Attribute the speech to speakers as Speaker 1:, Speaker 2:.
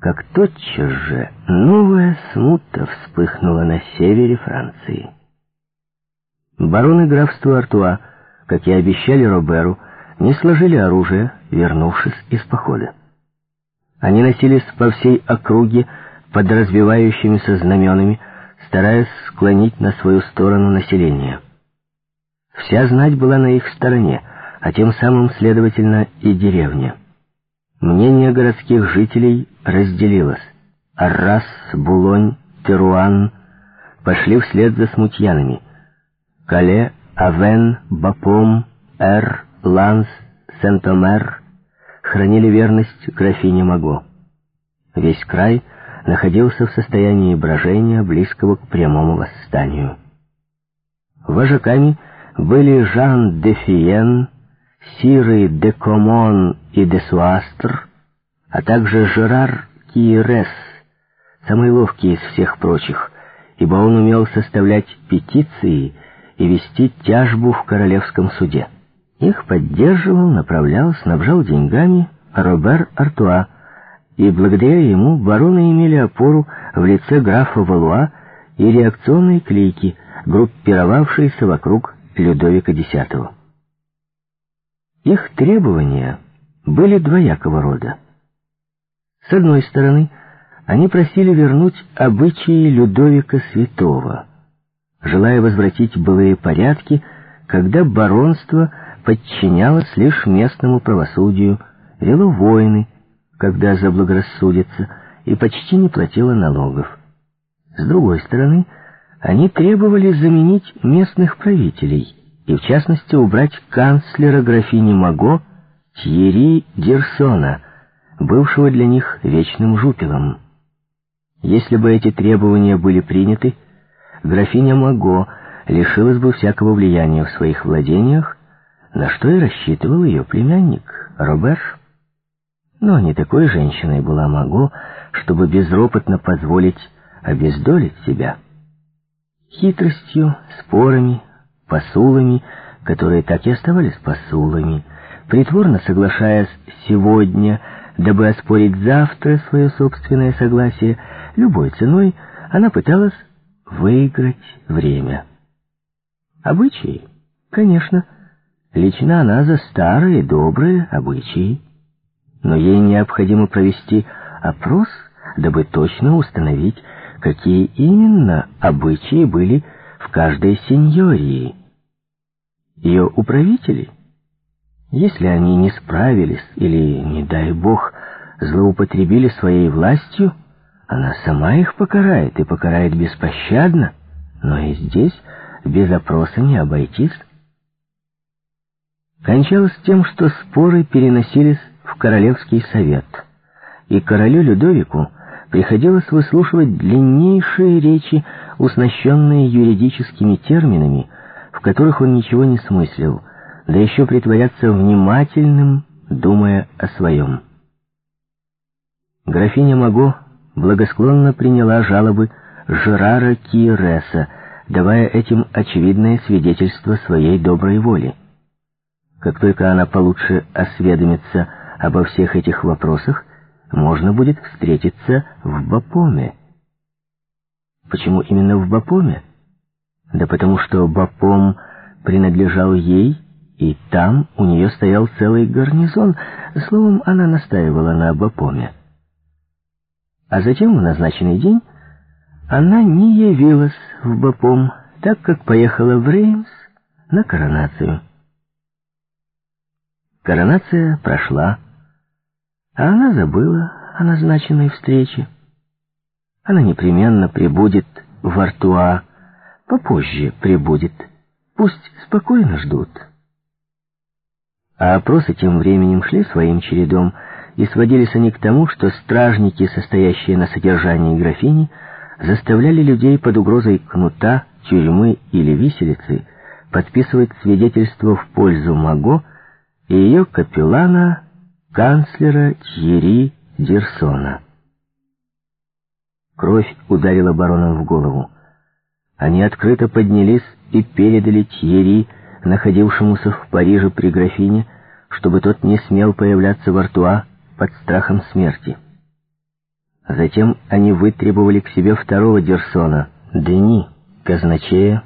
Speaker 1: как тотчас же новая смута вспыхнула на севере Франции. Бароны графства Артуа, как и обещали Роберу, не сложили оружие, вернувшись из похода. Они носились по всей округе под развивающимися знаменами, стараясь склонить на свою сторону население. Вся знать была на их стороне, а тем самым, следовательно, и деревня. Мнение городских жителей разделилось. Аррас, Булонь, Теруан пошли вслед за смутьянами. Кале, Авен, Бапом, Эр, Ланс, Сент-Омер хранили верность графине Маго. Весь край находился в состоянии брожения, близкого к прямому восстанию. Вожаками были Жан де Фиен, Сиры де Комон и де Суастр, а также Жерар Киерес, самый ловкий из всех прочих, ибо он умел составлять петиции и вести тяжбу в королевском суде. Их поддерживал, направлял, снабжал деньгами Робер Артуа, и благодаря ему бароны имели опору в лице графа Валуа и реакционной клейки, группировавшейся вокруг Людовика X. Их требования были двоякого рода. С одной стороны, они просили вернуть обычаи Людовика Святого, желая возвратить былые порядки, когда баронство подчинялось лишь местному правосудию, вело войны, когда заблагорассудится, и почти не платило налогов. С другой стороны, они требовали заменить местных правителей и, в частности, убрать канцлера графини Маго Тьерри Дерсона, бывшего для них вечным жупелом. Если бы эти требования были приняты, графиня Маго лишилась бы всякого влияния в своих владениях, на что и рассчитывал ее племянник Робер. Но не такой женщиной была Маго, чтобы безропотно позволить обездолить себя. Хитростью, спорами, посулами, которые так и оставались посулами, притворно соглашаясь сегодня, дабы оспорить завтра свое собственное согласие, любой ценой она пыталась выиграть время. Обычаи, конечно, лично она за старые добрые обычаи, но ей необходимо провести опрос, дабы точно установить, какие именно обычаи были в каждой сеньории. Ее управители, если они не справились или, не дай бог, злоупотребили своей властью, она сама их покарает и покарает беспощадно, но и здесь без опроса не обойтись. Кончалось тем, что споры переносились в Королевский совет, и королю Людовику приходилось выслушивать длиннейшие речи, уснащенные юридическими терминами, в которых он ничего не смыслил, да еще притворяться внимательным, думая о своем. Графиня Маго благосклонно приняла жалобы Жерара Киереса, давая этим очевидное свидетельство своей доброй воли. Как только она получше осведомится обо всех этих вопросах, можно будет встретиться в Бапоме. Почему именно в Бапоме? Да потому что Бапом принадлежал ей, и там у нее стоял целый гарнизон. Словом, она настаивала на Бапоме. А затем в назначенный день она не явилась в Бапом, так как поехала в Реймс на коронацию. Коронация прошла, а она забыла о назначенной встрече. Она непременно прибудет в Артуа, попозже прибудет. Пусть спокойно ждут. А опросы тем временем шли своим чередом, и сводились они к тому, что стражники, состоящие на содержании графини, заставляли людей под угрозой кнута, тюрьмы или виселицы подписывать свидетельство в пользу Маго и ее капеллана, канцлера Тьерри Дерсона. Кровь ударила баронам в голову. Они открыто поднялись и передали Тьерри, находившемуся в Париже при графине, чтобы тот не смел появляться в Артуа под страхом смерти. Затем они вытребовали к себе второго Дерсона, Дени, казначея,